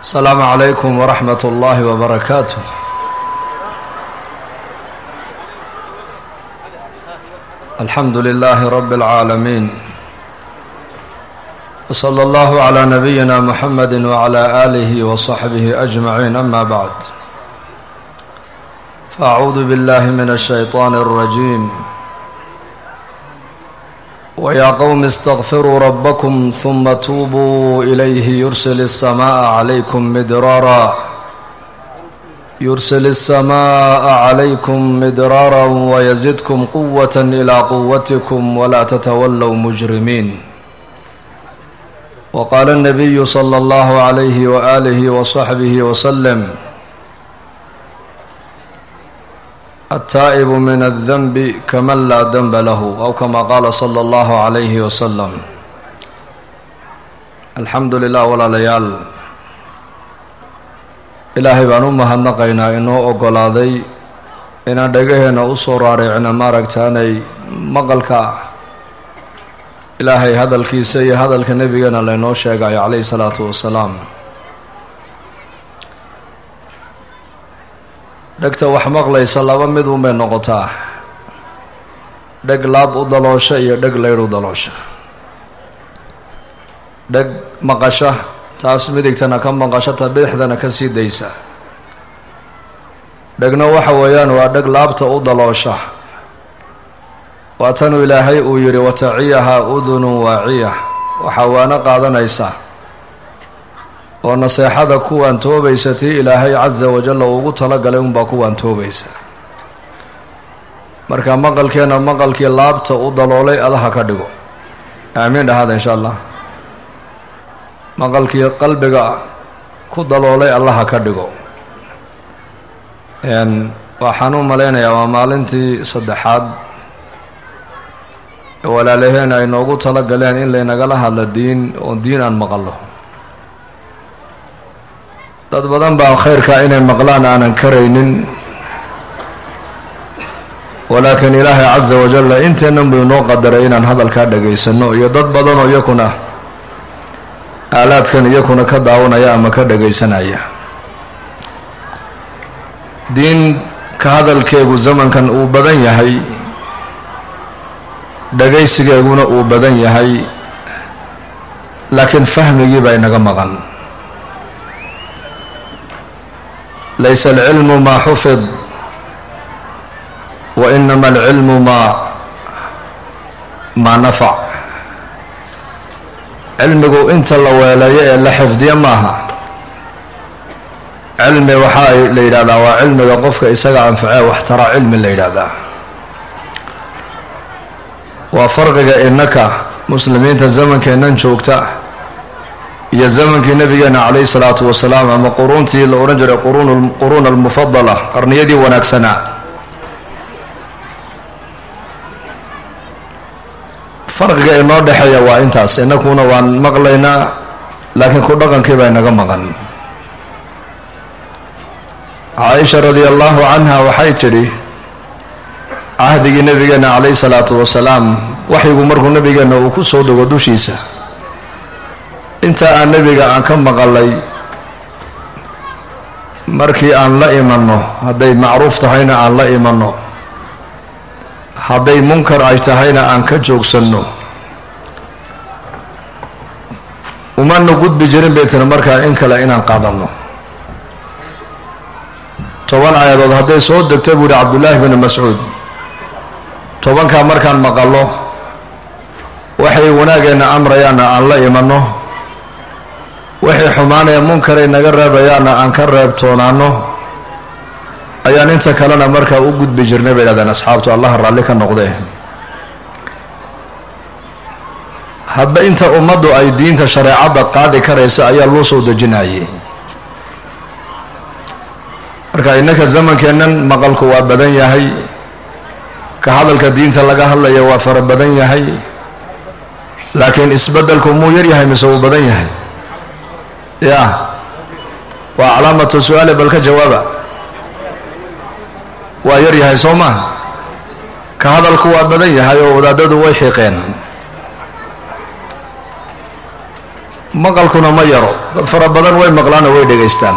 asalaamu calaykum waraxmat ullaahi wabarakaatu alxamdu lilaahi rabi اlcaalamiin wsala allahu calaa nabiyina muxamedi wacalaa aalihi wasaxbihi ajmaciin ama bacd faacuudu billahi min ashaytaani alrajiim ويا قوم استغفروا ربكم ثم توبوا إليه يرسل السماء عليكم مدرارا يرسل السماء عليكم مدرارا ويزدكم قوة إلى قوتكم ولا تتولوا مجرمين وقال النبي صلى الله عليه وآله وصحبه وسلم التائب من الذنب كمن لا ذنب له أو كما قال صلى الله عليه وسلم الحمد لله walaalayaal ilaahay baan u mahadnaqaynaa inoo ogolaaday inaan dhagaheena usoo raaricna maaragtaanay maqalka ilaahay hadalkiisa iyo hadalka nebigeena laynoo sheegayo calayhi salaatu wasalaam dhegta wax maqlaysa laba mid unbay noqotaa. Dheg laab u daloosha iyo dheg leydh u daloosha. Dheg maqasha taas midigtana ka maqasha ta bidixdana ka sii daysa. Dhegna waxa weeyaan waa dheg laabta u daloosha. Waa tanuu ilaahay uu yidhi wataciyahaa udunun waaciya waxaa waana qaadanaysa oo naseexada kuwaan toobaysa tii ilaahay casa wajalla ugu talagalay unbaa kuwaan toobaysa. Marka maqalkeenna maqalkii laabta u daloolay adaha ka dhigo. Aamiin dhahaada insha allah. Maqalkii qalbiga ku daloolay allaha ka dhigo. Waxaan u malaynayaa waa maalintii saddexaad. Ee walaalaheen ay noogu tala galeen in laynagala hadlo diin oo diin aan maqallo dad badan baa khayrkaa inay maqlaan aanan karaynin. Walaakiin ilaahay casa wajalla inteennan buu inoo qadaray inaan hadalkaa dhagaysano iyo dad badanoo iyakuna aalaadkan iyakuna ka daawanaya ama ka dhagaysanaya. Diin ka hadalkeegu zamankan uu badan yahay dhagaysigeeguna uu badan yahay laakiin fahmigii baa inaga maqan laysa alcilmu maa xufid wa inama alcilmu maa maa nafac cilmigu inta la weelayo ee la xifdiya maaha cilmi waxaa la yidhahdaa waa cilmiga qofka isaga anfacee waxtara cilmi la yidhaahdaa waa farqiga innaka muslimiinta zamankeennan joogta iyo zamankii nabigeena calayhi salaatu wasalaam ama quruuntii la odhan jiray quruun almufadala qarniyadii wanaagsanaa farqiga inoo dhexeeya waa intaas innakuna waan maqlaynaa laakiin ku dhaqankii baa inaga maqan. Caaisha radia allahu canha waxay tidhi cahdigii nabigeena calayhi salaatu wasalaam waxyigu markuu nabigeena uu ku soo dego dushiisa inta aan nebiga aan ka maqalay markii aan la imanno hadday macruuf tahayna aan la imanno hadday munkar ay tahayna aan ka joogsanno umana gudbi jirin bay markaa in kale inaan qaadanno. Toban aayadood hadday soo degta buu yihi cabdullaahi binu mascuud tobankaa markaan maqallo waxay wanaageenna amrayaanna aan la imanno waxay xumaanaya munkaray naga reebayaanna aan ka reebtoonaano ayaan inta kalena markaa u gudbi jirnay bay dhahdeen asxaabtu allaha raalli ka noqdee hadba inta ummaddu ay diinta shareecadda qaadi karaysa ayaa loo soo dejinayay marka innaka zamankeennan maqalku waa badan yahay ka hadalka diinta laga hadlaya waa fara badan yahay laakiin isbeddelku muu yar yahay mise wuu badan yahay ya. Waa calaamatu su'aale bal ka jawaaba waa yar yahay soo maa ka hadalku waa badan yahay oo wadaadadu way xiiqeen. Maqalkuna ma yaro. Dad fara badan way maqlaanoo way dhegaystaan.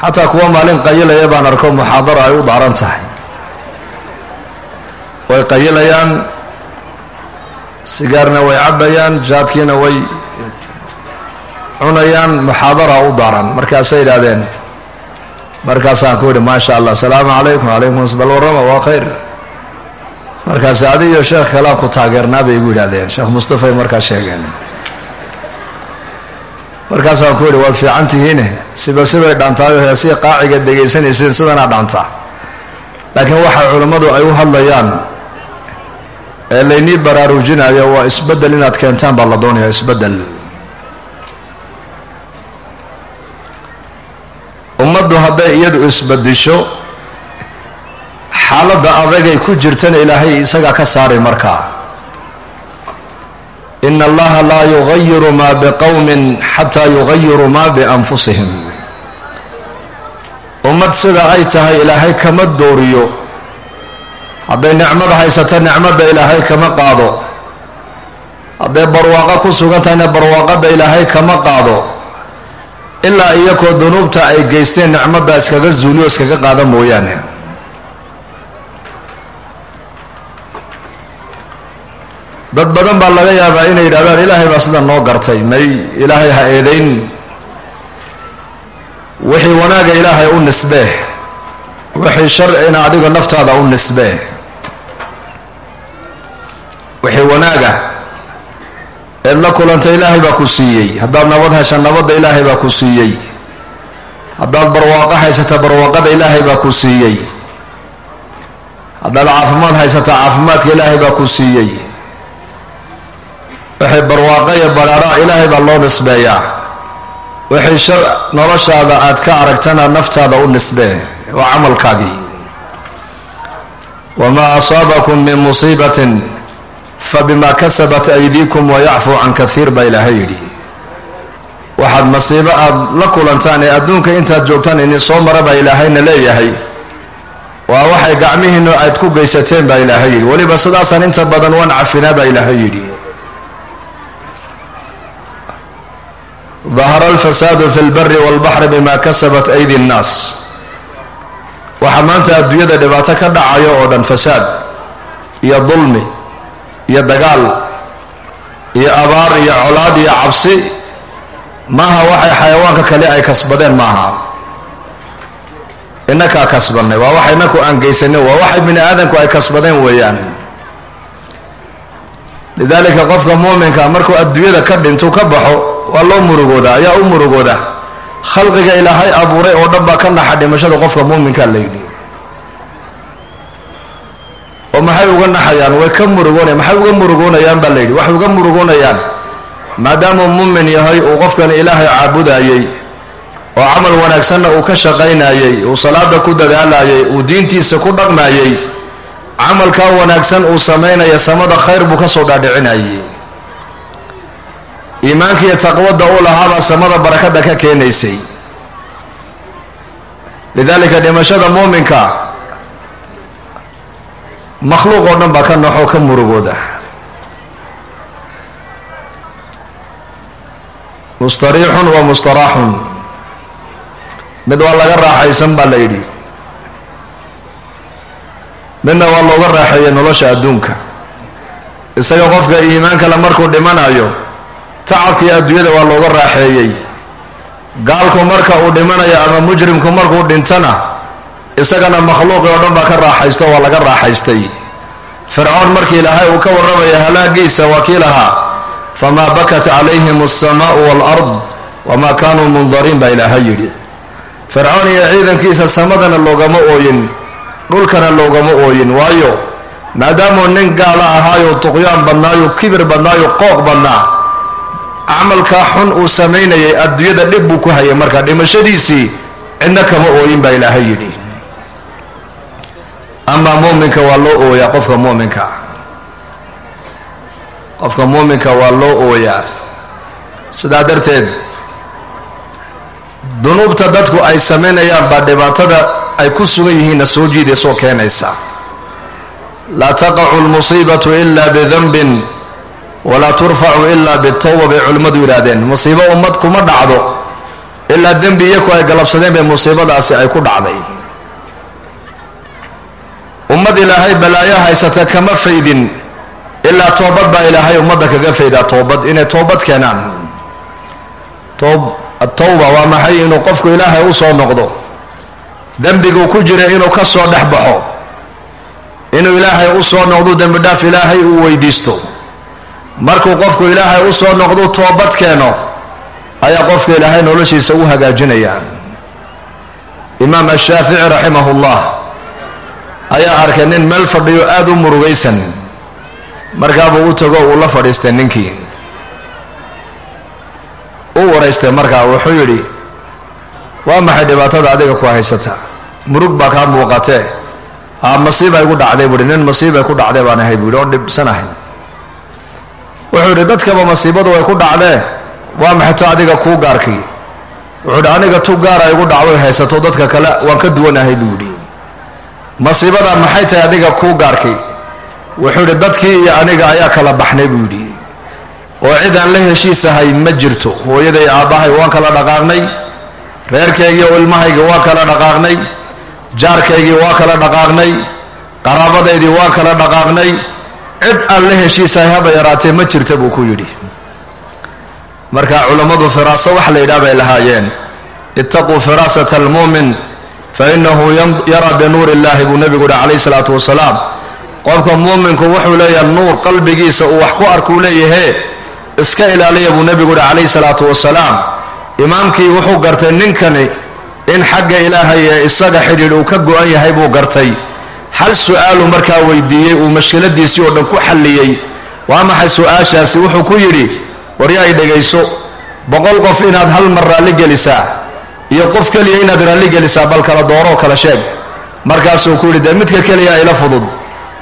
Xataa kuwa maalin qayilaya baan arko muxaadaro ay u daaran tahay. Way qayilayaan sigaarna way cabbayaan jaadkiina way cunayaan muxaadara u daaran. Markaasay yidhaahdeen markaasaan ku yidhi maasha allah asalaamu calaykum calaykum bal warrama waa khayr. Markaas adi iyo sheekh kalaan ku taageernaa bay igu yidhahdeen sheekh mustafay markaa sheegeen. Markaasaan ku yidhi waad fiican tihiine. Siba sibay dhaantaayo heesiya qaaciga degaysanaysiin sidanaa dhaantaa. Laakiin waxa culammadu ay u hadlayaan ee laynii baraarujinayo waa isbeddel inaad keentaan baa la doonaya isbeddel ummaddu hadday iyadu isbedisho xaaladda adagay ku jirtana ilaahay isagaa ka saaray markaa ina allaha laa yugayiru maa biqowmin xataa yugayiru maa bianfusihim ummad sida ay tahay ilaahay kama dooriyo. Hadday nicmada haysato nicmadda ilaahay kama qaado. Hadday barwaaqo ku sugan tahayna barwaaqada ilaahay kama qaado ilaa iyakoo dunuubta ay geysteen nicmadda iskaga zuuliyo iskaga qaada mooyaane. Dad badan baa laga yaabaa inay yidhahdaan ilaahay baa sida noo gartay may ilaahay ha eedayn. Wixii wanaaga ilaahay u nisbee wixii sharcina adiga naftaada u nisbee wixii wanaaga eed la kulantay ilaahay baa ku siiyey. Haddaad nabad hesha nabadda ilaahay baa ku siiyey. Haddaad barwaaqo haysata barwaaqada ilaahay baa ku siiyey. Haddaad caafimaad haysata caafimaadka ilaahay baa ku siiyey. Wixii barwaaqo iyo badhaara ilaahay baa loo nisbeeyaa. Wixii shar noloshaada aad ka aragtana naftaada u nisbee waa camalkaagii. Wamaa asaabakum min musiibatin fabima kasabat aydiikum wayacfuu can kaiir baa ilaahay yidhi waxaad masiibo aada la kulantaan ee adduunka intaad joogtaan ini soo mara baa ilaahayna leeyahay waa waxay gacmihiinu aad ku geysateen baa ilaahay yidhi weliba sidaasaan inta badan waan cafinaa baa ilaahay yidhi dahara alfasaadu fi lbari walbaxri bima kasabat aydi nnaas waxaa maanta adduunyada dhibaato ka dhacayo oo dhan fasaad iyo dulmi iyo dagaal iyo abaar iyo colaad iyo cabsi maaha waxay xayawaanka kale ay kasbadeen maaha. Inakaa kasbanay waa wax inaku aan geysanin waa waxay bini aadamku ay kasbadeen weeyaan. Lidaalika qofka muuminka markuu adduunyada ka dhintuu ka baxo waa loo murugooda ayaa u murugooda. Khalqiga ilaahay abuuray oo dhan baa ka naxa dhimashada qofka muuminkaa la yidhi oo maxay uga naxayaan? Way ka murugoonayaan. Maxay uga murugoonayaan baa la yidhi. Waxay uga murugoonayaan. Maadaamuu muumin yahay uu qofkani ilaahay caabudayey oo camal wanaagsanna uu ka shaqaynayey uu salaada ku dadaalayey uu diintiisa ku dhaqmayey camalkaa wanaagsan uu samaynaya samada khayr buu ka soo dhaadhicinayey. Iimaanka iyo taqwadda uu lahaabaa samada barakada ka keenaysay. Lidaalika dhimashada muuminka makhluuq oo dhan baa ka noxoo ka murugooda. Mustariixun wa mustaraaxun mid waa laga raaxaysan baa la yidhi. Midna waa looga raaxeeyay nolosha adduunka. Isaga qofka iimaankale markuu dhimanayo tacabkii adduunyada waa looga raaxeeyey. Gaalku marka uu dhimanayo ama mujrimku markuu dhintana isagana makhluuqii oo dhan baa ka raaxaysto waa laga raaxaystay. Fircoon markii ilaahay uu ka warramaya halaagiisa waa kii lahaa famaa bakat calayhim alsamaau waalard wamaa kaanuu mundariin baa ilaahay yidhi. Fircoon iyo ciidankiisa samadana loogama ooyin dhulkana loogama ooyin. Waayo maadaamuu nin gaala ahaayo tuqyaan badnaayo kibir badnaayo qooq badnaa camalkaa xun uu samaynayay adduunyada dhib buu ku hayay marka dhimashadiisii cidna kama ooyin baa ilaahay yidhi amaa muuminka waa loo ooyaa qofka muuminka qofka muuminka waa loo ooyaa. Sidaa darteed dunuubta dadku ay samaynayaan baa dhibaatada ay ku sugan yihiinna soo jiidaysoo keenaysa. Laa taqacu lmusiibatu ila bidanbin walaa turfacu ilaa bitawba bay culimmadu yidhaahdeen. Musiibo ummad kuma dhacdo ilaa dembi iyaku ay galabsadeen bay musiibadaasi ay ku dhacday ummad ilaahay balaayo haysata kama faydin. Ilaa toobad baa ilaahay ummadda kaga faydaa toobad inay toobad keenaan. Atawba waa maxay inuu qofku ilaahay u soo noqdo? Dembiguu ku jira inuu ka soo dhex baxo. Inuu ilaahay u soo noqdo dembi dhaaf ilaahay uu weydiisto. Markuu qofku ilaahay u soo noqdo toobad keeno ayaa qofka ilaahay noloshiisa u hagaajinaya. Imaam ashaafici raximahullah ayaa arkay nin meel fadhiyo aada u murugaysan. Markaabuu u tago uu la fadhiistay ninkii. U waraystay markaa wuxuu yidhi waa maxay dhibaatada adiga ku haysata? Murug baa kaa muuqatee. Aa masiibay ku dhacday buuhi nin masiibay ku dhacday baan ahay buuhi oon dhibsanahay wuxuu yidhi dadkaba masiibadu way ku dhacdee. Waa maxay to adiga kuu gaarkii? Wuxuu yidhi aniga tu gaara igu dhacdoy haysato dadka kale waan ka duwanahay buu yidhi masiibada maxay tahay adiga kuu gaarkay? Wuxuu yidhi dadkii iyo aniga ayaa kala baxnay buu yidhi. Oo cid aan la heshiisahay ma jirto. Hooyaday aabbahay waan kala dhaqaaqnay. Reerkaygii oo ilmahayga waa kala dhaqaaqnay. Jaarkaygii waa kala dhaqaaqnay. Qaraabadaydii waa kala dhaqaaqnay. Cid aan la heshiisahay haba yaraatee ma jirta buu ku yidhi. Marka culammadu firaaso wax la yidhaah bay lahaayeen. Ittaquu firaasata almu'min fa innahu yaraa binuur illahi buu nebigu yihi calayhi salaatu wasalaam qofka muuminku wuxuu leeyahay nuur qalbigiisa uu wax ku arkuu leeyahe iska ilaaliya buu nebigu yihi calayhi salaatu wasalaam imaamkii wuxuu gartay ninkani in xagga ilaahay ee isaga xidhiidh uu ka go-an yahay buu gartay hal su'aalu markaa weydiiyey uu mashkiladiisii oo dhan ku xalliyey waa maxay su'aashaasi wuxuu ku yidhi waryaay dhegayso boqol qof inaad hal mar raalli gelisaa iyo qof keliya inaad raalli gelisaa bal kala dooroo kala sheeg. Markaasuu ku yidhi dee midka keliya ila fudud.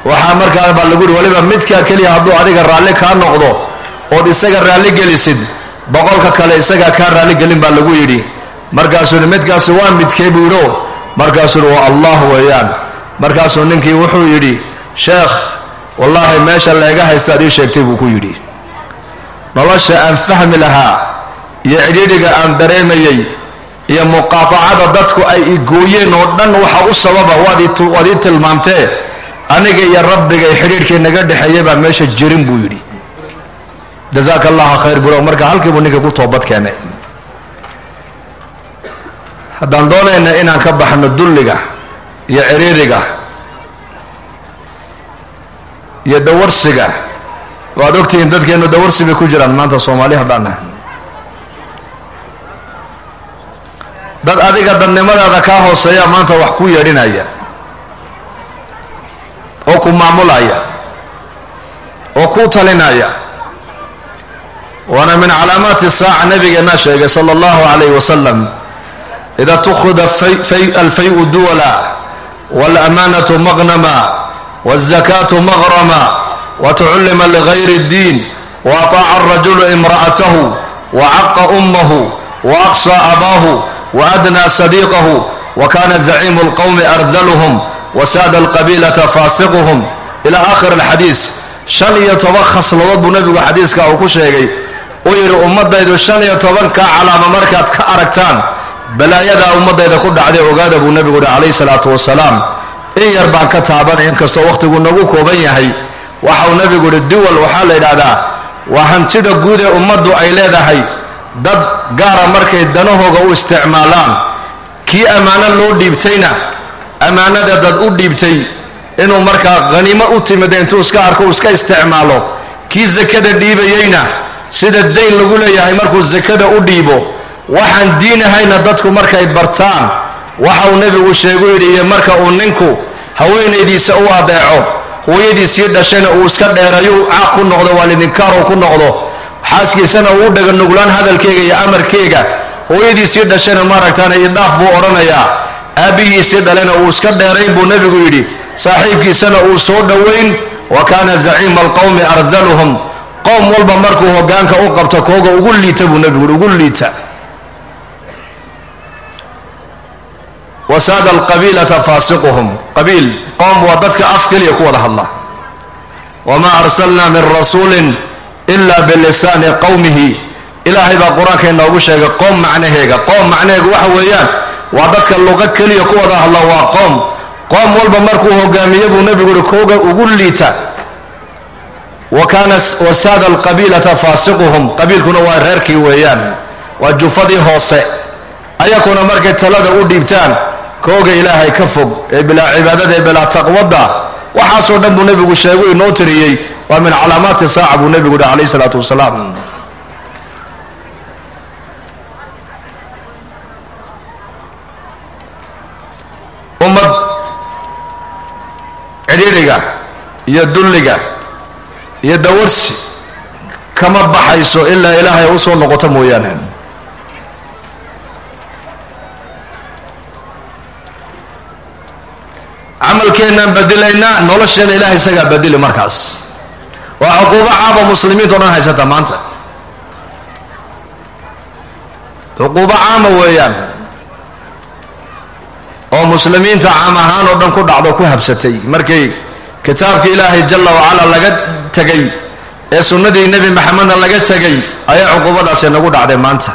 Waxaa markaa baa lagu yidhi waliba midka keliya hadduu adiga raalli kaa noqdo ood isaga raalli gelisid boqolka kale isagaa kaa raalligelin baa lagu yidhi. Markaasuu yidhi midkaasi waa midkee buu yidhio markaasuu yidhi waa allah weeyaan. Markaasuu ninkii wuxuu yidhi sheekh wallaahi meesha leega haystaad ii sheegtay buu ku yidhi. Nolosha aan fahmi lahaa iyo cidhiidhiga aan dareemayey iyo muqaatacada dadku ay igooyeen oo dhan waxa u sababa waad ii tilmaamtee aniga iyo rabbigay xidhiidhkii naga dhexeeyay baa meesha jirin buu yidhi. Jazaaka allaha khayr bulo marka halkiibuu ninka ku toobad keenay haddaan doonayna inaan ka baxno dulliga iyo ciriiriga iyo dawarsiga waad ogtihiin dadkeennu dawarsi bay ku jiraan. Maanta soomaali haddaan nahay dad adiga dadnimadaada kaa hooseeya maanta wax ku yeedhinaya. Oo ku maamulaya. Oo ku talinaya. Waana min calaamaati saaca nabigeena sheegay sala allahu calayh wasalam ida tukhida alfay-u duwala walamanatu maqnama wazakaatu maqrama watucullima ligayri اddiin waataaca arajulu imra'atahu wacaqa ummahu waaqsa abaahu waadnaa sadiiqahu wakana zaciimu اlqowmi ardalhum wasaada alqabiilata faasiquhum ila aakhir alxadiis shan iyo toban khasladood buu nebigu xadiiska uu ku sheegay uu yidhi ummadaydu shan iyo tobankaa calaama markaad ka aragtaan balaayadaa ummadayda ku dhacday ogaada buu nebigu yihi calayhi salaatu wasalaam in yar baan ka taabanay inkastoo wakhtigu nagu kooban yahay waxauu nebigu yihi duwal waxaa la yidhaahdaa waa hantida guud ee ummaddu ay leedahay dad gaara markay danahooga u isticmaalaan. Kii ammaano loo dhiibtayna ammaanada dad u dhiibtay inuu markaa haniimo u timida intuu iska arko uu iska isticmaalo. Kii sakada dhiibayeyna sida dayn lagu leeyahay markuu sakada u dhiibo waxaan diinahayna dadku markay bartaan. Waxa uu nebigu sheegu yidhi iyo marka uu ninku haweenaydiisa u adeeco hooyadiisii dhashayna uu iska dheerayo caaq ku noqdo waalidinkaaruu ku noqdo xaaskiisana uu u dhaga nuglaan hadalkeega iyo amarkeega hooyadiisii dhashayna maaragtaana idhaaf buu odhanayaa aabbihiisii dhalena uu iska dheerayn buu nebigu yidhi. Saaxiibkiisana uu soo dhowayn wa kaana zaciima alqowmi ardaluhum. Qowm walba markuu hogaanka u qabto kooga ugu liita buu nebigu yidhi ugu liita. Wasaada alqabiilata faasiquhum. Qabiil qowm waa dadka af keliya ku wada hadla. Wamaa arsalnaa min rasuulin ilaa bilisaani qowmihi ilaahay baa qur'aanka inoogu sheegay qoom macnaheega qoom macnaheega waxa weeyaan waa dadka luqa keliya ku wada hadla waa qoom. Qoom walba markuu hogaamiye buu nebigu uhi kooga ugu liita. Wa kaana wasaada alqabiilata faasiquhum qabiilkuna waa reerkii weeyaan waa jufadii hoose. Ayakuna markay talada u dhiibtaan kooga ilaahay ka fog ee bilaa cibaadada ee bilaa taqwada waxaasoo dhan buu nebigu sheegu inoo tiriyey waa min calaamaati saaca buu nebigu yihi calayhi salaatu wasalaam ummad cidhiidhiga iyo dulliga iyo dawarsi kama baxayso ilaa ilaahay u soo noqoto mooyaane. Camalkeennaan badilaynaa nolosheena ilahay isagaa badili markaas waa cuquubo caaba muslimiinta o dhan haysata maanta. Cuquubo caama weeyaan oo muslimiinta caam ahaan oo dhan ku dhacdo ku habsatay. Markii kitaabka ilaahay jalla wacala laga tegay ee sunnadii nebi maxamedna laga tegay ayaa cuquubadaasi nagu dhacday maanta.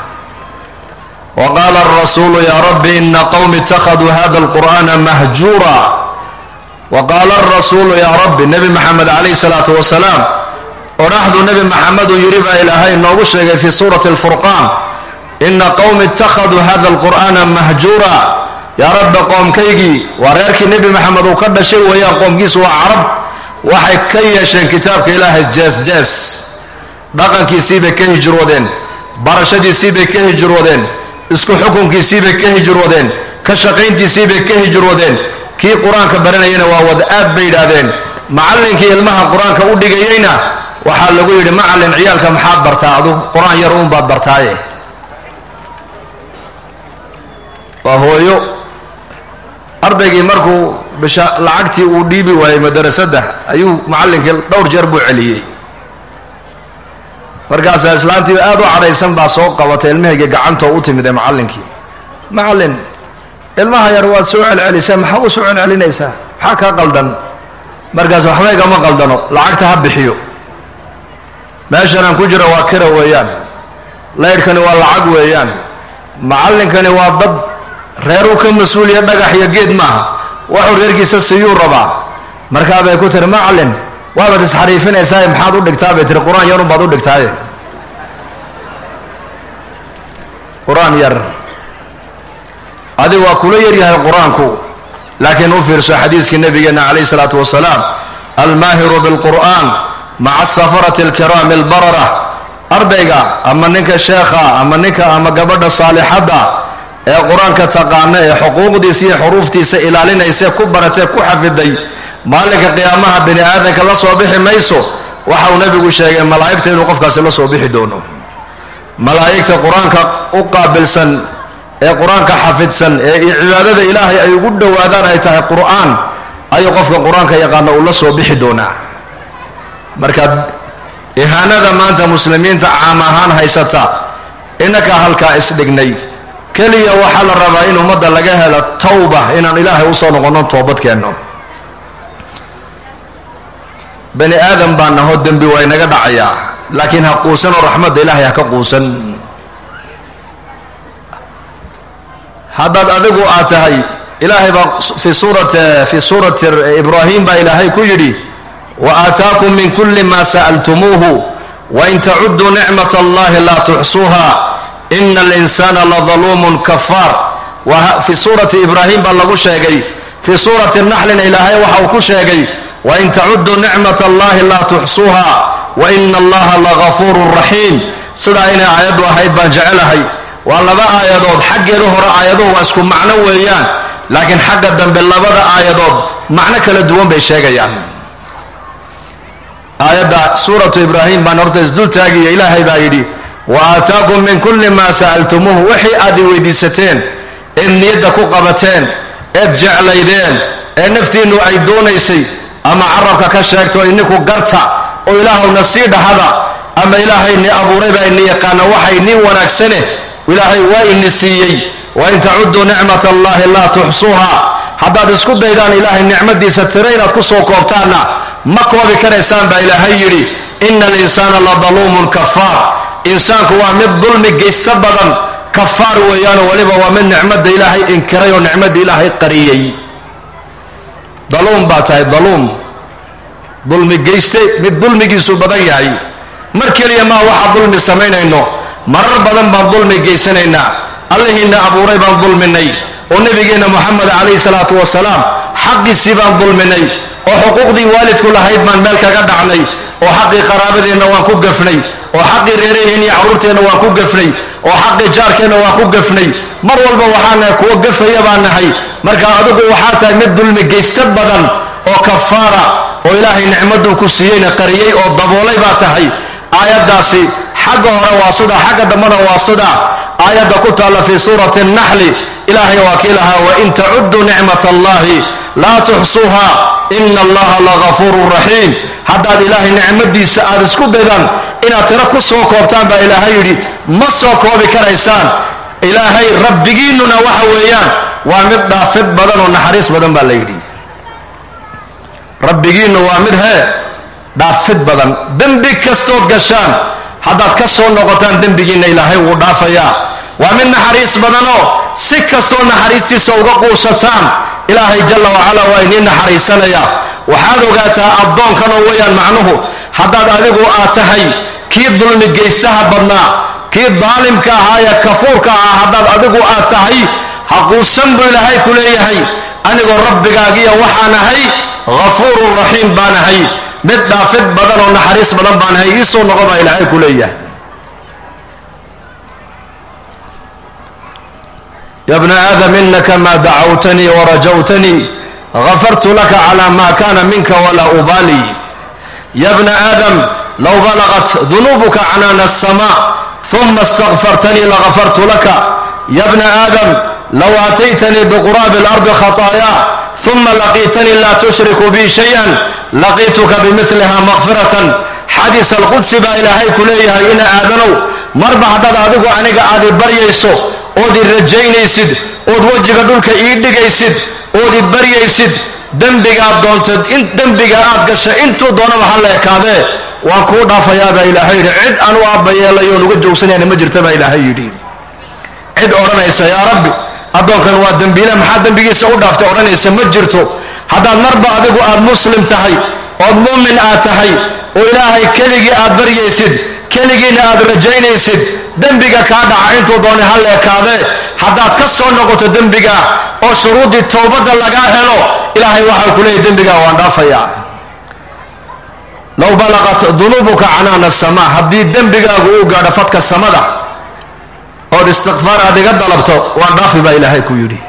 Wa qaala arasuulu yaa rabbi ina qowmi ittakhaduu hada alqur'aana mahjuura wa qaala arasuulu yaa rabbi nebi maxamed calayhi salaatu wasalaam odhaxduu nebi maxameduu yidhi baa ilaahay noogu sheegay fii suurati alfurqaan ina qowmi ittakhaduu hada alqur'aana mahjuura. Yaa rabbi qoomkaygii waa reerkii nebi maxamed uu ka dhashay weeyaan qoomkiisu waa carab. Waxay ka yeesheen kitaabka ilaahay jees jees dhaqankiisiibay ka hijroodeen barashadiisiibay ka hijroodeen isku xukunkiisiibay ka hijroodeen ka shaqayntiisiibay ka hijroodeen kii qur'aanka baranayana waa wad aad bay yidhaahdeen. Macallinkii ilmaha qur'aanka u dhigayeyna waxaa lagu yidhi macallin ciyaalka maxaad bartaa? Adu qur'aan yar uunbaad bartaaye. Waa hooyo. Ardaygii markuu bisha lacagtii uu dhiibi waayey madarasada ayuu macallinkii dhowr jeer buu celiyey. Markaasaa islaantii aad u cadhaysan baa soo qabatay ilmahayga gacantoo u timid ee macallinkii. Macallin ilmaha yar waad soo celcelisay maxaa u soo celcelinaysaa? Maxaa kaa qaldan? Markaas waxba igama qaldano lacagta ha bixiyo. Meeshanaan ku jira waa kira weeyaan laydhkani waa lacag weeyaan macallinkani waa dad reeruu ka mas'uuliya dhagax iyo geed maaha waxuu reerkiisa siyuu rabaa. Markaa bay ku tiri macallin waabaad isxariifinaysaa maxaad u dhigtaa? Bay tiri qur'aan yarun baad u dhigtaaye. Qur'aan yar adi waa kula yaryahay qur'aanku. Laakiin u fiirso xadiiskii nabigeena calayhi salaatu wasalaam almaahiru bilqur'aan maca asafarati alkiraami albarara ardayga ama ninka sheekha ama ninka ama gabadha saalixadda ee qur'aanka taqaana ee xuquuqdiisa iyo xuruuftiisa ilaalinaysa ku baratee ku xafiday maalinka qiyaamaha bini aadanka la soo bixi mayso waxa uu nebigu sheegay malaa'igta inuu qofkaasi la soo bixi doono. Malaa'igta qur'aanka u qaabilsan ee qur'aanka xafidsan ee cibaadada ilaahay ay ugu dhowaadaan ay tahay qur'aan ayuu qofka qur'aanka yaqaana uu la soo bixi doonaa. Marka ihaanada maanta muslimiinta caam ahaan haysata innaka halkaa isdhignay keliya waxaa la rabaa in ummadda laga helo tawba inaan ilaahay u soo noqonno toobadkeenno bani aadam baa naho dembi waa inaga dhacayaa laakiin ha quusan oo raxmadda ilaahay ha ka quusan haddaad adigu aad tahay ilaahay baa fi suurat fi suurati ibraahim baa ilaahay ku yidhi wa aataakum min kulli ma sa'altumuuhu wain tacuduu nicmat allahi laa tuxsuuha ina alinsana ladaluumun kafaar. Fi suurati ibraahim baa lagu sheegay fii suurati naxlina ilaahay waxa uu ku sheegay wain tacuduu nicmat allahi laa tuxsuuha wa ina allaha lagafuurun raxiim sidaa inay aayaddu ahayd baan jecelahay waa laba aayadood xaggeeda hore aayaduhu waa isku macno weeyaan laakiin xagga dambe labada aayadood macno kala duwan bay sheegayaan. Aayadda suuratu ibraahim baan horta isdultaagiya ilaahay baa yidhi wa aataakum min kulli maa sa'altumuuhu. Wixii aad i weydiisateen eed niyadda ku qabateen eed jeclaydeen ee naftiinnu ay doonaysay ama carabka ka sheegto ininku garta oo ilaahowna sii dhahada ama ilaahay ni abuuray baa ini yaqaana waxay nin wanaagsane ilaahay waa ini siiyey. Wain tacuduu nicmat allahi laa tuxsuuha haddaad isku daydaan ilaahay nicmadiisa tiro inaad ku soo koobtaanna ma koobi karaysaan baa ilaahay yidhi ina alinsaana la daluumun kafaar insaanku waa mid dulmi geysta badan. Kafaar weeyaano weliba waa mid nicmadda ilaahay inkiray oo nicmadda ilaahay qariyey. Daluum baa tahay daluum dulmi geyste mid dulmigiisu badan yahay. Mar keliya maa waxaa dulmi samaynayno marar badan baan dulmi geysanaynaa. Allahiina abuuray baan dulminay. Oo nebigeenna moxamed calayhi salaatu wasalaam xaqiisii baan dulminay. Oo xuquuqdii waalidku lahayd baan meel kaga dhacnay. Oo xaqii qaraabadeenna waan ku gafnay. Oo xaqii reeraheen iyo carruurteenna waan ku gafnay. Oo xaqii jaarkeenna waan ku gafnay. Mar walba waxaa nahay kuwo gafaya baan nahay. Marka adigu waxaa tahay mid dulmi geysta badan oo kafaara oo ilaahay nicmaduu ku siiyeyna qariyey oo daboolay baa tahay. Aayaddaasi xagga hore waa sidaa xagga dambena waa sidaa aayadda ku taalla fii suurati naxli ilaahay waa kii lahaa wain tacuduu nicmat allahi laa tuxsuuha ina allaha lagafuurun raxiim haddaad ilaahay nicmadiisa aad isku daydaan inaad tiro ku soo koobtaan baa ilaahay yidhi ma soo koobi karaysaan. Ilaahay rabbigiinnuna waxa weeyaan waa mid dhaafid badan oo naxariis badan baa la yidhi. Rabbigiinnu waa mid hee dhaafid badan dembi kastood gashaan haddaad ka soo noqotaan dembigiinna ilaahay wuu dhaafayaa waa mid naxariis badanoo si kastoo naxariistiisa uga quusataan ilaahay jalla wacala waa idiin naxariisanaya. Waxaad ogaataa addoonkanoo weyaan macnuhu haddaad adigu aad tahay kii dulmi geystaha badnaa kii daalimka ahaa ee kafuurka ahaa haddaad adigu aad tahay haquusan buu ilaahay ku leeyahay. Anigoo rabbigaagiya waxaan ahay hafuurun raxiim baan ahay mid dhaafid badan oo naxariis badan baan ahay iisoo noqo baa ilaahay ku leeyahay ya bna aadam inaka maa dacawtanii warajawtanii gafartu laka cala ma kana minka walaa ubaali ya bna aadam low balaqat dunuubuka canaana الsama ثuma اstagfartanii lagafartu laka ya bna aadam low aataytanii bquraabi اlardi khaطaaya ثuma laqiitanii laa tushriku bi shayئa laqiituka bimiliha makfiratan xadiis alqudsi baa ilaahay ku leeyahay ina aadanow marba haddaad adigu aniga aad i baryayso ood i rajaynaysid ood wejiga dhulka ii dhigaysid ood i baryaysid dembigaad doontad dembiga aad gasha intuu doonaba ha la ekaadee waan kuu dhaafayaa baa ilaahay yidhi cid aan u aabbayeelayoon uga joogsanayna ma jirta baa ilaahay yidhi cid odhanaysa yaa addoonkan waa dembiile maxaa dembigiisa u dhaaftay? Odhanaysa ma jirto. Haddaad marba adigu aad muslim tahay ood muumin aad tahay oo ilaahay keligii aad baryaysid keligiina aad rajaynaysid dembiga kaa dhaca intuu doonay ha leekaadee haddaad ka soo noqoto dembiga oo shuruuddii towbadda lagaa helo ilaahay waxau ku leeyahy dembigaa waan dhaafayaa. Low balaqat dunuubuka canaana asamaa haddii dembigaagu uu gaadho fadka samada ood istikfaar aad iga dalabto waan dhaafi baa ilaahay ku yidhi.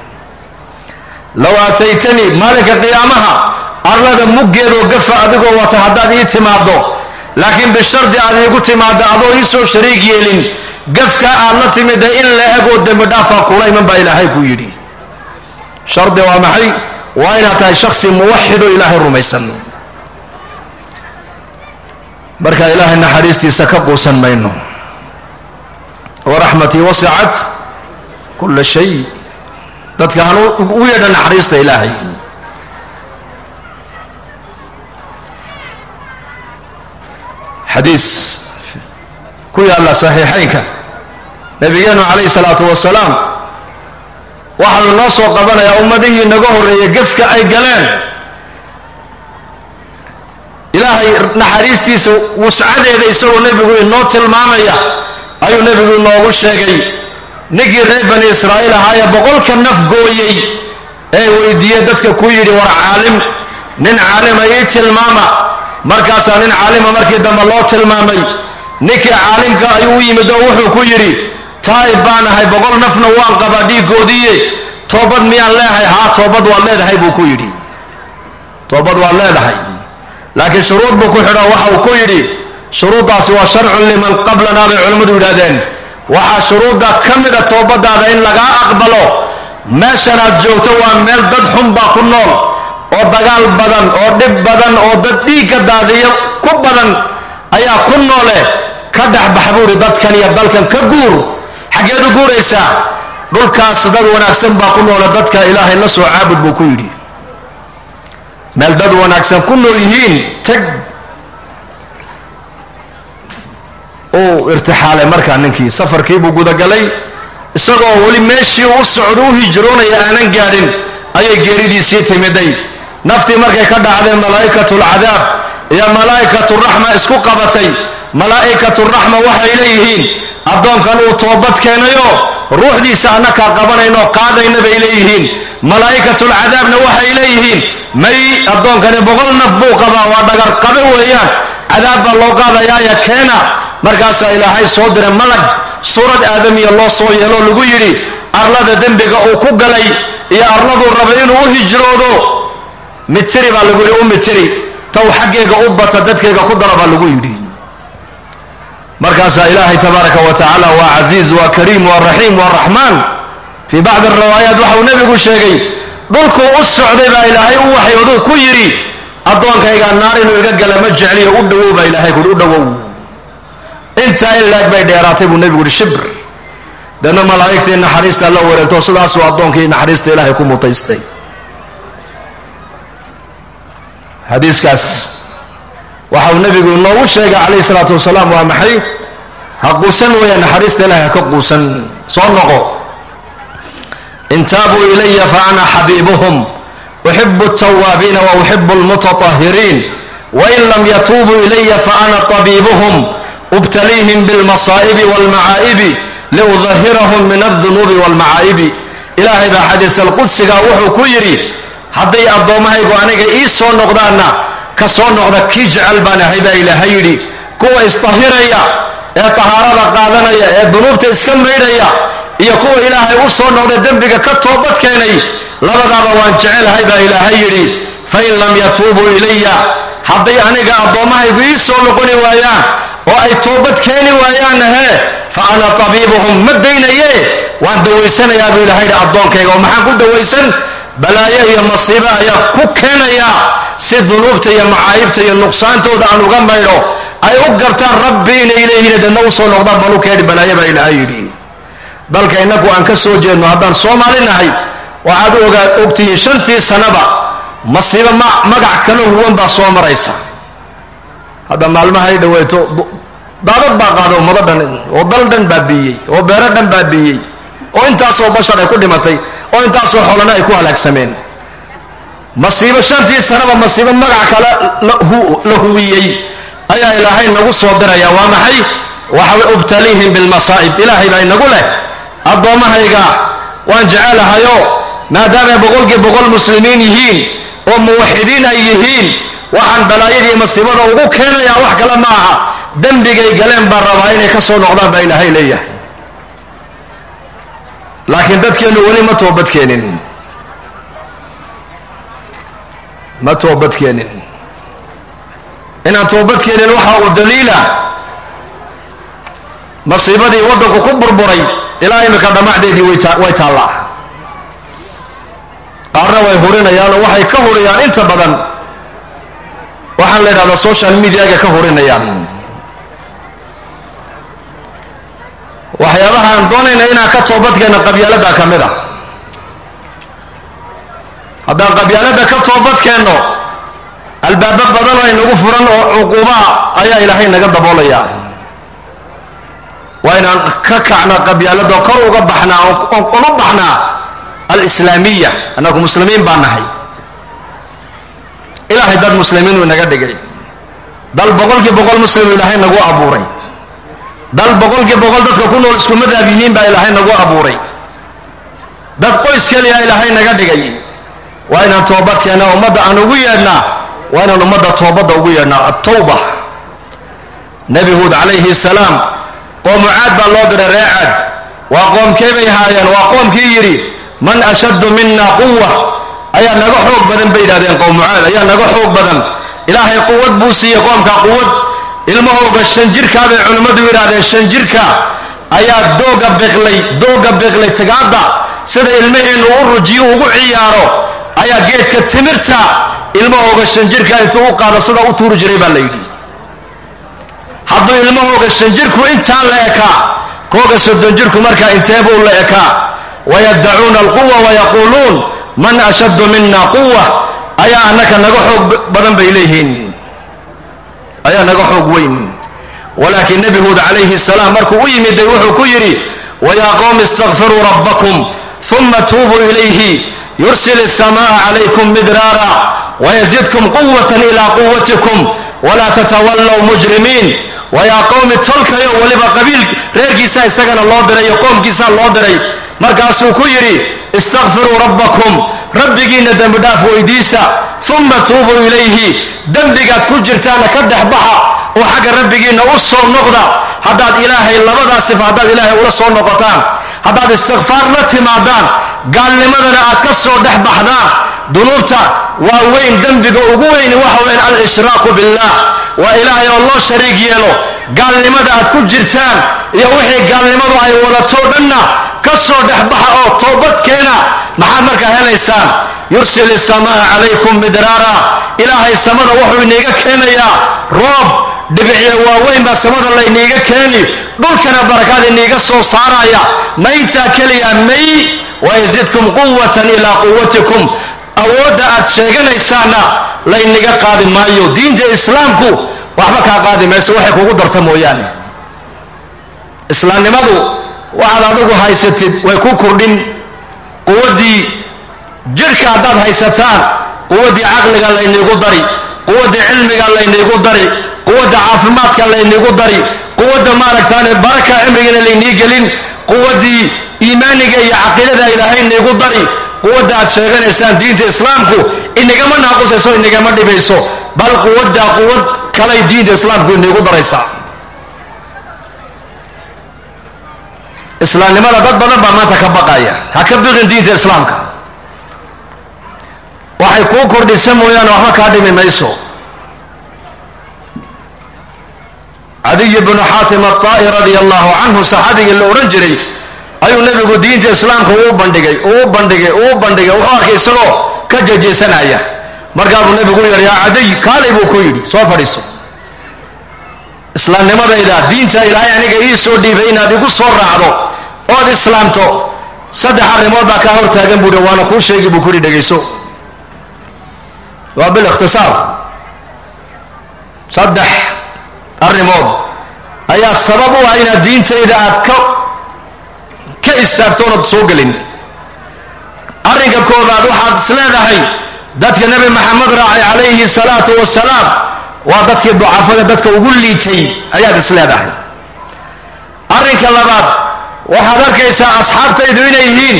Low aataytanii maalinka qiyaamaha arlada muggeedoo gafa adigoo wata haddaad ii timaaddo laakiin bishardi aad iigu timaaddo adoo ii soo shariig yeelin gafka aad la timida in la egoo dembi dhaafaa kula iman baa ilaahay ku yidhi. Shardi waa maxay? Waa inaad tahay shaksi muwaxidoo ilaahay rumaysan marka ilaahay naxariistiisa ka quusan mayno waraxmatii wasicat kula shay. Dadka han u yeedha naxariista ilaahay. Xadiis ku yaalla saxiixaynka. Nabigeenu calayhi salaatu wasalaam waxau noo soo qabanayaa ummadihii naga horreeyey gefka ay galeen. Ilaahay naxariistiisa wuscadeeda isagoo nebigu inoo tilmaamaya ayuu nebigu inoogu sheegay ninkii reer bani israa'iil ahaayee boqolka naf gooyey ee weydiiyey dadka ku yidhi war caalim nin caalima ii tilmaama markaasaa nin caalima markii dambe loo tilmaamay ninkii caalimka ayuu u yimid oo wuxuu ku yidhi taa'ib baan ahay boqol nafna waan qabaa dhiigoodiiye toobad miyaan leedahay haa toobad waad leedahay buu ku yidhi. Toobad waad leedahay. Laakiin shuruud buu ku xidho waxa uu ku yidhi shuruuddaasi waa sharcun liman qablanaa bay culimmadu yidhahdeen waxaa shuruudda ka mida toobadaada in lagaa aqbalo. Meeshanaad joogto waa meel dad xun baa ku nool oo dagaal badan oo dhib badan oo dad dhiigga daadiyo ku badan ayaa ku noole. Ka dhexbax buuhi dadkan iyo dalkan ka guur. Xaggeed u guuraysaa dhulkaas dad wanaagsan baa ku noole dadka ilaahay la soo caabud buu ku yidhi. Meel dad wanaagsan ku nool yihiin tag uu irtixaalay markaa ninkii. Safarkiibuu gudagalay isagoo weli meeshii u socdo u hijroonaya aanan gaadhin ayay geeridiisii timiday. Naftii markay ka dhacdeen malaa'ikatulcadaab iyo malaa'ikaturaxma isku qabatay. Malaa'ikaturaxma waxay leeyihiin addoonkan uu toobad keenayo ruuxdiisa annakaa qabanayno qaadayna bay leeyihiin. Malaa'ikatulcadaabna waxay leeyihiin may addoonkani boqol naf buu qabaa waa dhagar qabe weeyaan cadaab baa loo qaadayaaya keena markaasaa ilaahay soo diray malag suurad aadamiya loo soo yeeloo lagu yidhi arlada dembiga uu ku galay iyo arladuu rabay inuu u hijroodo. Mitiri baa lagu yidhi u mitiri taw xaggeega u bata dadkayga ku dara baa lagu yidhi. Markaasaa ilaahay tabaaraka wa tacaala waa casiiz waa kariim waa raxiim waa raxmaan. Fii bacdi riwaayaat waxauu nebigu sheegay dhulkuu u socday baa ilaahay u waxyooduu ku yidhi addoonkaygaa naar inuu iga gala ma jecliyo u dhowow baa ilahay kuhi u dhowow intaa in laag bay dheeraatay buu nebigu yihi shibr. Deedna malaa'igtii naxariista la wareegto sidaasuu addoonkii naxariista ilaahay ku mutaystay. Xadiiskaas waxa uu nebigu inoogu sheegay calayhi salaatu wasalaam waa maxay? Ha quusan weeyaan naxariista ilahay ha ka quusan. Soo noqo. In taabuu ilaya fa ana xabiibuhum uxibu altawaabiina wa uxibu almutatahiriin wain lam yatuubuu ilaya fa ana tabiibuhum ubtaliihim bilmasaa'ibi walmacaa'ibi liudahirahum min aldunuubi walmacaa'ibi. Ilaahay baa xadiis alqudsigaa wuxuu ku yidhi hadday addoommahaygu aniga ii soo noqdaanna ka soo noqda kii jecel baan ahay baa ilaahay yidhi. Kuwa isdahiraya ee tahaarada qaadanaya ee dunuubta iska maydhaya iyo kuwa ilaahay u soo noqda dembiga ka toobad keenay labadaaba waan jecelahay baa ilaahay yidhi. Fain lam yatuubuu ilaya hadday aniga addoommahaygu ii soo noqoni waayaan oo ay toobad keeni waayaanna hee fa ana tabiibuhum ma daynaye waan dawaysanayaa buu ilahay yidhi addoonkayga oo maxaan ku dawaysan? Balaayo iyo masiibo ayaa ku keenayaa si dunuubta iyo macaayibta iyo nuqsaantooda aan uga maydho ay u gartaan rabbi inay leeyihiin dadna u soo noqdaan baan u keeni balaayo baa ilaahay yidhi. Dalka innagu aan ka soo jeedno haddaan soomaali nahay waxaad ogaa ogtihiin shantii sanaba masiibo ma magac kala huwan baa soo maraysa hadda maalmahay dhaweyto daadad baa qaada ummado dhan oo dal dhan baabiiyey oo beero dhan baabiiyey oo intaasoo bashar ay ku dhimatay oo intaasoo xolana ay ku halaagsameen. Masiibo shantii sanaba masiibo magac kale la huwiyey ayaa ilaahay nagu soo diraya. Waa maxay? Waxa ubtaliihim bilmasaa'ib ilaahay baa inagu leh addoommahayga waan jecelahayo maadaamay boqolkii boqol muslimiin yihiin oo muwaxidiin ay yihiin waxaan balaayadii masiibada ugu keenayaa wax kale ma aha dembigay galeen baan rabaa inay ka soo noqdaan baa ilaahay leeyahay. Laakiin dadkeennu weli ma toobadkeenin ma toobadkeenin inaan toobadkeenin waxa uu daliila. Masiibadii waddanku ku burburay ilaa imika dhammacdeedii way taallaa. Qaarna way hurinayaanoo waxay ka huriyaan inta badan waxaan la yidhahdaa social mediaga ka hurinayaan. Waxyaabaha aan doonayna inaan ka toobadkeena qabyaalada ka mid a. Haddaan qabyaalada ka toobadkeenno albaabo badan oo inagu furan oo cuquubaha ayaa ilaahay naga daboolaya. Waa inaan ka kacna qabyaalada kor uga baxnaa unu baxnaa alislaamiya annagu muslimiin baa nahay ilaahay dad muslimiin uu inaga dhigay. Dal boqolkii boqol muslim ilaahay nagu abuuray. Dal boqolkii boqol dadka ku nool isku madaab yihiin baa ilaahay nagu abuuray. Dad qoys keliya ilaahay naga dhigay. Waa inaan toobadkeena ummadda aan ugu yeedhnaa waa inaan ummadda toobadda ugu yeedhnaa atawba nebi huud calayhi salaam qoomu caad baa loo diray ree caad waa qoomkee bay haayeen waa qoomkii yidhi man ashaddu mina quwa ayaa naga xoog badan bay yidhahdeen qowmu caad. Ayaa naga xoog badan. Ilaahay quwad buu siiyey qoomka quwad. Ilmahooga shan jirkaa bay culimmadu yidhahdeen shan jirka ayaa dooga biqlay dooga biqlay tagaadda. Sida ilmaheennu u rujiyo ugu ciyaaro ayaa geedka timirta ilmahooga shan jirka intuu u qaado sida u tuuri jiray baa la yidhi. Hadduu ilmahooga shan jirku intaa la ekaa kooga soddon jirku markaa intee buu la ekaa? Wayaddacuuna alquwa wayaquuluun man ashaddu mina quwa ayaa annaka naga xoog badan bay leeyihiin. Ayaa naga xoog weyn. Walaakiin nebi huud calayhi salaam markuu u yimiday wuxuu ku yidhi wayaa qowmi istakfiruu rabbakum uma tuubuu ilayhi yursil الsamaaa calaykum midraara wayazidkum quwatan ilaa quwatikum walaa tatawallow mujrimiin. Wayaa qowmi tolkayo weliba qabiil reerkiisa isagana loo diray iyo qoomkiisaa loo diray. Markaasuu ku yidhi istakfiruu rabbakum rabbigiinna dembi dhaaf weydiista uma tuubuu ilayhi dembigaad ku jirtaana ka dhexbaxa oo xagga rabbigiinna u soo noqda haddaad ilaahay labadaa sifa haddaad ilaahay ula soo noqotaan haddaad istikfaar la timaadaan gaalnimadana aad ka soo dhex baxdaan dunuubta waa weyn dembiga ugu weyni waxa weyn al-ishraaku billah waa ilaahay oo loo shariig yeelo gaalnimada aad ku jirtaan iyo wixii gaalnimadu ay wadato dhanna ka soo dhexbaxa oo toobadkeena. Maxaad markaa helaysaan? Yursil isamaa calaykum midraara. Ilaahay samada wuxuu iniiga keenayaa. Roob dhibicya waaweyn baa samada layniiga keeni. Dhulkana barakaad iniiga soo saaraya. Ma intaa keliya may wayazidkum quwatan ilaa quwatikum awoodda aad sheeganaysaanna layniga qaadi maayo. Diinta islaamku waxba kaa qaadi mayso waxay kugu darta mooyaane. Islaamnimadu waxaad adigu haysatid way ku kordhin quwaddii jidhka haddaad haysataan quwaddii caqliga layniigu dari quwaddii cilmiga layniigu dari quwadda caafimaadka layniigu dari quwadda maaragtaan baraka cimrigana laynii gelin quwaddii iimaaniga iyo caqiidada ilaahay niigu dari quwadda aad sheeganaysaan diinta islaamku inagama naaqusayso inagama dhibayso bal quwadda quwad kalay diinta islaamku iniigu daraysaa islaamnimada dad badan baa maanta ka baqaya. Ha ka biqin diinta islaamka. Waxay kuu kordhisa mooyaane waxba kaa dhimi mayso. Cadiy bnu xaatim aلطaa'i radia allahu canhu saxaabigii la odhan jiray ayuu nebigu diinta islaamka uu bandhigay uu bandhigay uu bandhigay wuxuu arkay isagoo ka jejeesanaya markaabuu nebigu yidhi yaa cadiy kaalay buu ku yidhi. Soo fadhiiso. Islaamnimadayda diinta ilaahay aniga ii soo dhiibay inaad igu soo raacdo ood islaamto saddex arrimood baa kaa hortaagan buuhi waana kuu sheegi buu ku yidhi dhegayso. Waa bilikhtisaar saddex arrimood ayaa sabab u ah inaad diintayda aad ka ka istaagto oonad soo gelin. Arrinka koobaad waxaad is leedahay dadka nebi maxamed raacay calayhi salaatu wasalaam waa dadkii ducafada dadka ugu liitay ayaad is leedahay. Arrinka labaad waxaad arkaysaa asxaabtaydu inay yihiin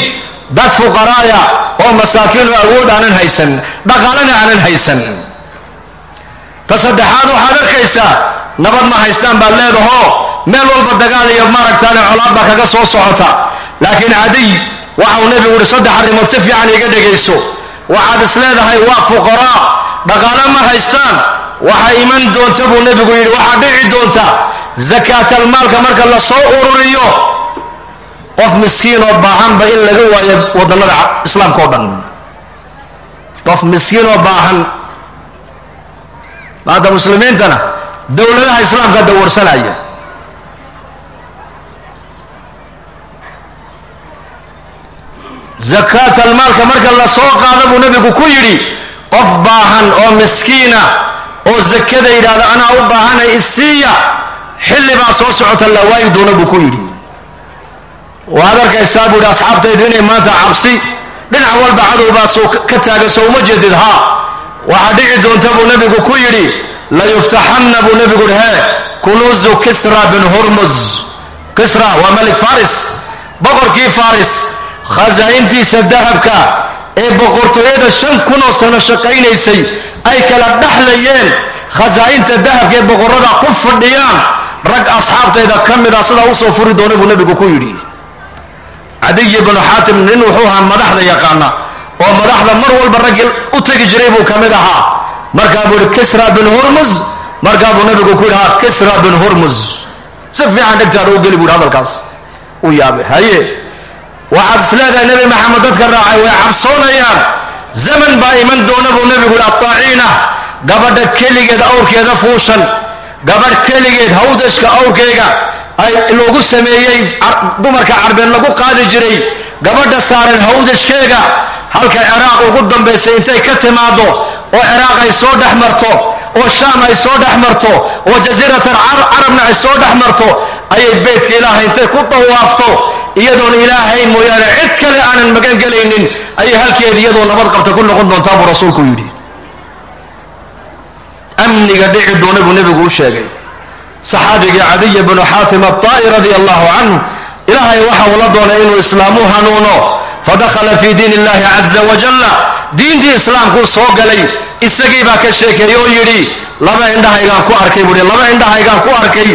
dad fuqaraaya oo masaakiinu awood aanan haysan dhaqaalana aanan haysan. Ta saddexaad waxaad arkaysaa nabad ma haystaan baad leedaho meel walba dagaal iyo colaad baa kaga soo socota. Laakiin cadiy waxa uu nebigu uhi saddex arrimood si fiican iga dhegayso waxaad is leedahay waa fuqaraa. Dhaqaalo ma haystaan. Waxaa iman doonta buu nebigu yidhi. Waxaa dhici doonta zakaatalmaalka marka la soo ururiyo qof miskiin oo baahanba in laga waayo wadannada islaamka oo dhan. Qof miskiin oo baahan. Maanta muslimiintana dowladaha islaamka dawarsanaya zakaatalmaalka marka la soo qaada buu nebigu ku yidhi qof baahan oo miskiina oo zakada yidhahda anaa u baahanay isiiya. Xilli baa soo socota la waayi doona buu ku yidhi. Waad arkaysaa buu yidhi asxaabtaydu inay maanta cabsi dhinac walba cadow baa soo ka taagan soo uma jeedid haa waxaa dhici doonta buu nebigu ku yidhi layuftaxanna buu nebigu yidhi hee kunuuzu kisra bin hurmuz. Kisra waa malik faris boqorkii faris khasaa'intiisa dahabka ee boqortooyada shan kunoo sano shaqaynaysay ay kala dhexlayeen khasaa'inta dahabka ee boqorrada ku fadhiyaan. Rag asxaabtayda ka a sidaa u soo furi doona buu nebigu ku yidhi. Cadiy bnu xaatim nin wuxuu ahaa madaxda yaqaana oo madaxda mar walba raggi u tegi jiray buu ka mid ahaa. Markaa buu ihi kisra bin hurmuz. Markaa buu nabigu ku yidhi ha kisra bin hurmuz. Si fiican dhegtaada u geli bu yidhi hadalkaas u yaabe haye waxaad is leedahay nebi maxamed dadka raacay way cabsoonayaan zaman baa iman doona buu nebigu yidhi aطaaciina gabadha keligeed awrkeeda fuushan gabadh keligeed hawdashka awrkeyga ay loogu sameeyey dumarka carbeed lagu qaadi jiray gabadha saaran hawdashkeega halka ciraaq ugu dambaysay intay ka timaado oo ciraaq ay soo dhex marto oo shaam ay soo dhex marto oo jasiiratan carabna ay soo dhex marto ayay beytka ilaahay intay ku dawaafto iyadoon ilaahay mooyaane cid kale aanan magan gelaynin ayay halkeeda iyadoo nabad qabta ku noqon doontaa buu rasuulku yidhi. Amniga dhici doona buu nebigu u sheegay. Saxaabigii cadiy bnu xaatim aطaa'i radia allahu canhu ilaahay waxa uu la doonay inuu islaamu hanuuno fadakhala fi diin illahi caza wajalla diintii islaamkuu soo galay isagii baa ka sheekeeyey oo yidhi laba indhahaygaan ku arkay buuhi laba indhahaygaan ku arkay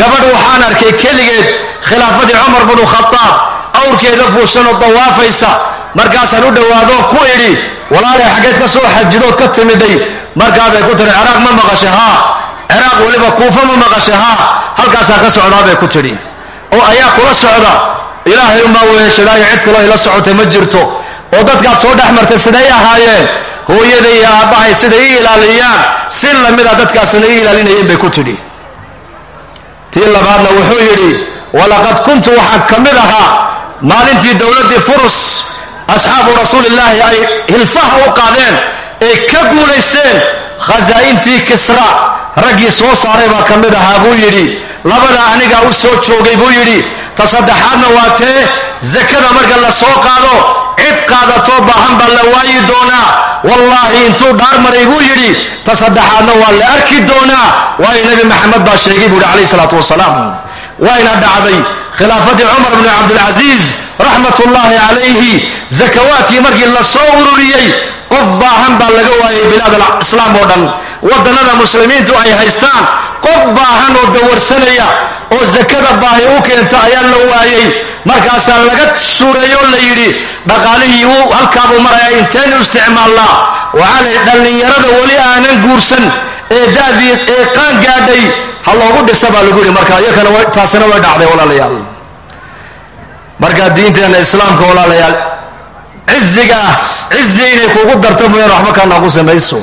gabadh waxaan arkay keligeed khilaafadii cumar bnu khadaab awrkeeda fuushanoo dawaafaysa. Markaasaan u dhowaado ku idhi walaalay xaggeed ka soo xajidood ka timiday. Markaabay ku tiri ciraaq ma maqashay haa ciraaq weliba kuufa ma maqashay haa halkaasaa ka socdaabay ku tidhi. Oo ayaa kula socda. Ilaahay umaa weheshadaayo cid kaloo ila socotay ma jirto. Oo dadkaad soo dhex martay siday ahaayeen. Hooyaday iyo aabbahay siday ii ilaaliyaan. Si lamida dadkaasina ii ilaalinayeen bay ku tidhi. Tii labaadna wuxuu yidhi walaqad kuntu waxaan ka mid ahaa maalintii dowladdii furus asxaabu rasuulillaahi ay hilfaha u qaadeen ay ka guulaysteen khasaa'intii kisra. Raggii soo saaray baa ka mid ahaa buu yidhi labada anigaa u soo joogay buu yidhi. Ta saddexaadna waa tee sakada marka la soo qaado cid qaadatoo baahan baa la waayi doonaa. Wallaahi intuu dhaar maray buu yidhi. Ta saddexaadna waa la arki doonaa. Waayo nebi maxamed baa sheegay buu yidhi salaatu wasalaam wayna dhacday khilaafadii cumar bni cabdilcasiis raxmatullaahi calayhi zakawaadkii markii la soo ururiyey. Qof baahan baa laga waayay bilaad alislaam oo dhan. Waddannada muslimiintu ay haystaan. Qof baahan oo dawarsanaya oo sakada baahi u keenta ayaa la waayey markaasaa laga suureeyo la yidhi dhaqaalihii wuu halkaabuu maraya intaynu isticmaalnaa? Waxaa la yidhi dhallinyarada weli aanan guursan ee daadii ee qaan gaadhay ha loogu dhisa baa lagu yidhi marka iyakana taasina way dhacday walaalayaal. Marka diinteenna islaamka walaalayaal cizigaas cizi inay kugu darto mooyaan waxba kaana ku samayso.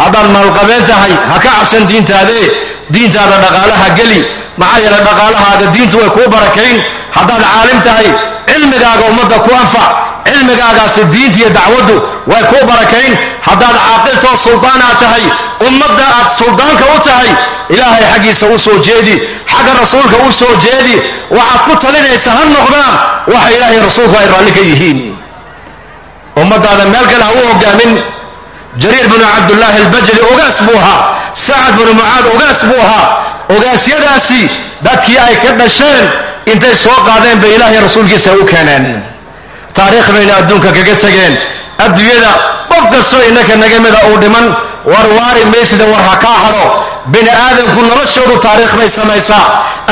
Haddaad maalqabeen tahay ha ka cabsan diintaadee diintaada dhaqaalaha geli maxaa yeelay dhaqaalahaaga diintu way kuu barakayn. Haddaad caalim tahay cilmigaaga ummadda ku anfac cilmigaagaasi diinta iyo dacwaddu way kuu barakayn. Haddaad caaqiltoo suldaanaad tahay ummadda aad suldaanka u tahay ilaahay xaggiisa u soo jeedi xagga rasuulka u soo jeedi waxaad ku talinaysa ha noqdaan waxa ilaahay rasuulku ay raalli ka yihiin. Ummadaada meel kale ha u hogaamin jariir binu cabdullaahi albajali ogaas buu ahaa. Sacad binu mucaad ogaas buu ahaa. Ogaasyadaasi dadkii ay ka dhasheen intay soo qaadeen bay ilaahay rasuulkiisa u keeneen taariikh bayna adduunka kaga tegeen. Adduunyada qof kastoo innaka naga mida uu dhiman war waari maysida war ha kaa hadho bini aadamku noloshoodu taariikh bay samaysaa.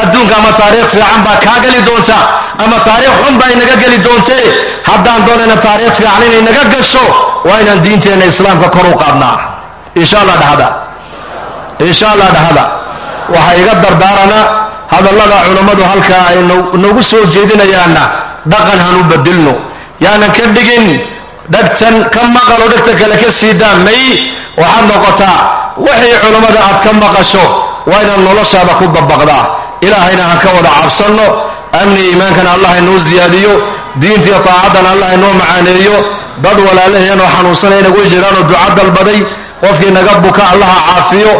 Adduunka ama taariikh fiican baa kaa geli doonta ama taariikh xun baa inaga geli doontee. Haddaan doonayna taariikh fiican inay naga gasho waa inaan diinteenna islaamka kor u qaadnaa. Insha allah dhahda insha allah dhahda waxaa iga dardaarana hadallada culammadu halkaa ay nagu soo jeedinayaanna. Dhaqan hanu badilno yaanan ka dhigin dhegtan ka maqalo dhegta kale ka siidaa may waxaad noqotaa waxay culammada aad ka maqasho waa inaad noloshaada ku dabaqdaa ilaahayna ha ka wada cabsanno amni iimaankana allah inoo ziyaadiyo diintiiyo taacaddana allah inoo macaaneeyo dad walaalaheenoo xanuunsanayna way jiraanoo duca dalbaday qofkii naga buka allaha caafiyo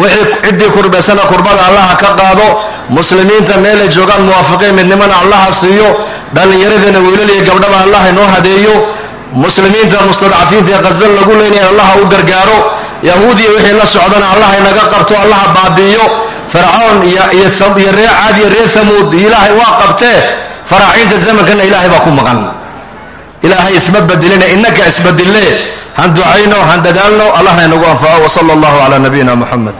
wixii ciddii kurbaysana kurbada allaha ka qaado. Muslimiinta meelay joogaan muwaafiqiin midnimana allaha siiyo dhallinyaradeenna wiilaliyo gabdhaba allah inoo hadeeyo muslimiinta mustadcafiinta ee qasdan lagu leynaya allaha u gargaaro yahuudiya wixii la socdana allah inaga qabto allaha baabi'iyo fircoon iyo ree caad iyo reer hamuud ilaahay waa qabtee faraaciinta zamankana ilaahay baa ku maqan. Ilaahay isma bedelina innaka isbedille han ducayno han dadaalno allahna inagu anfaco wsala allahu calaa nabiyina muxamed